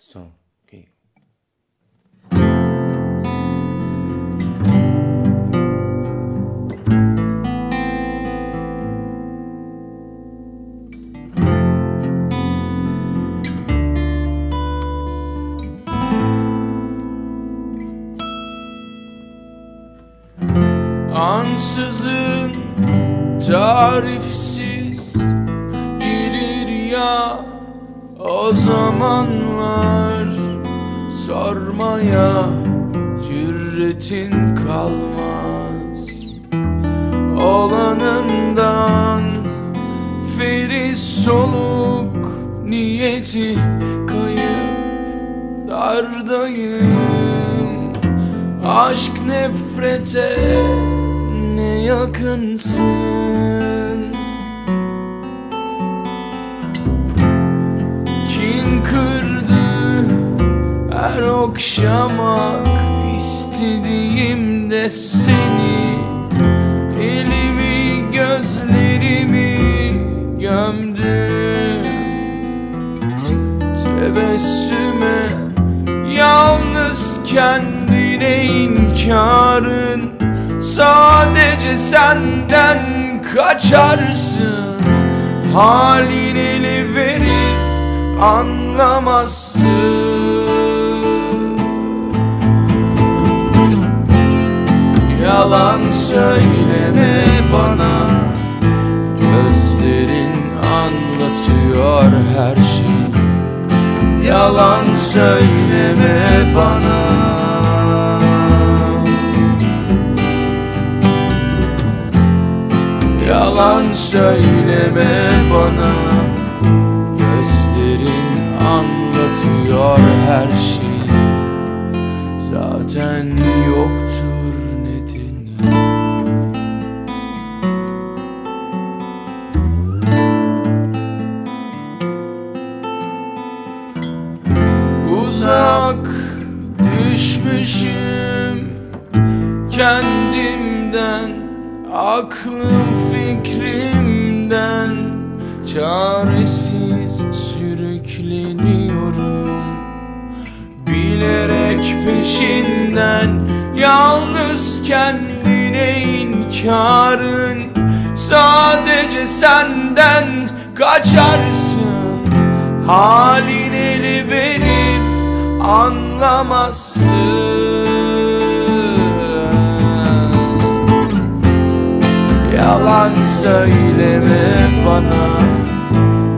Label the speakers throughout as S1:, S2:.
S1: Son. Ansızın tarifsiz o zamanlar sormaya cüretin kalmaz. Olanından feri soluk niyeti kayıp dardayım. Aşk nefrete ne yakınsın okşamak istediğimde seni. Elimi gözlerimi gömdüm. Tebessüme yalnız kendine inkarın. Sadece senden kaçarsın. Halin eli verir anlamazsın Yalan söyleme bana. Gözlerin anlatıyor her şeyi. Yalan söyleme bana. Yalan söyleme bana. Gözlerin anlatıyor her şeyi. Zaten yoktur Uzak düşmüşüm kendimden Aklım fikrimden. Çaresiz sürükleniyorum Bilerek peşinden. Yalnız kendine inkarın Sadece senden kaçarsın. Halin eli verir anlamazsın. Yalan söyleme bana.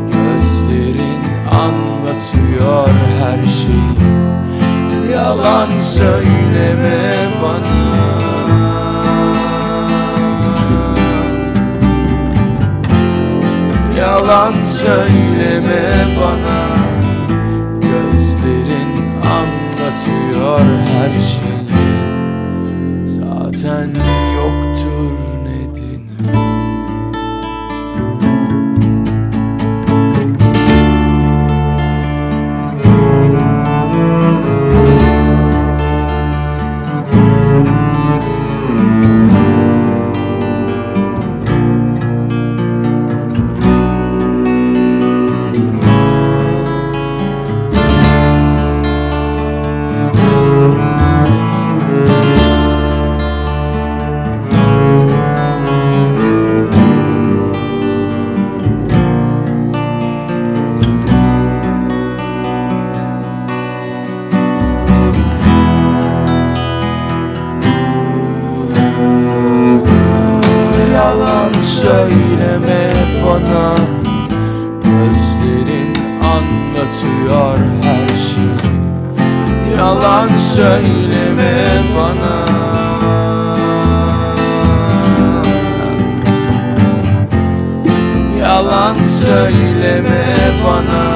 S1: Gözlerin anlatıyor her şeyi. Yalan söyleme bana. Yalan söyleme bana anlatıyor her şeyi Zaten yoktur bana Gözlerin anlatıyor her şeyi. Yalan söyleme bana. Yalan söyleme bana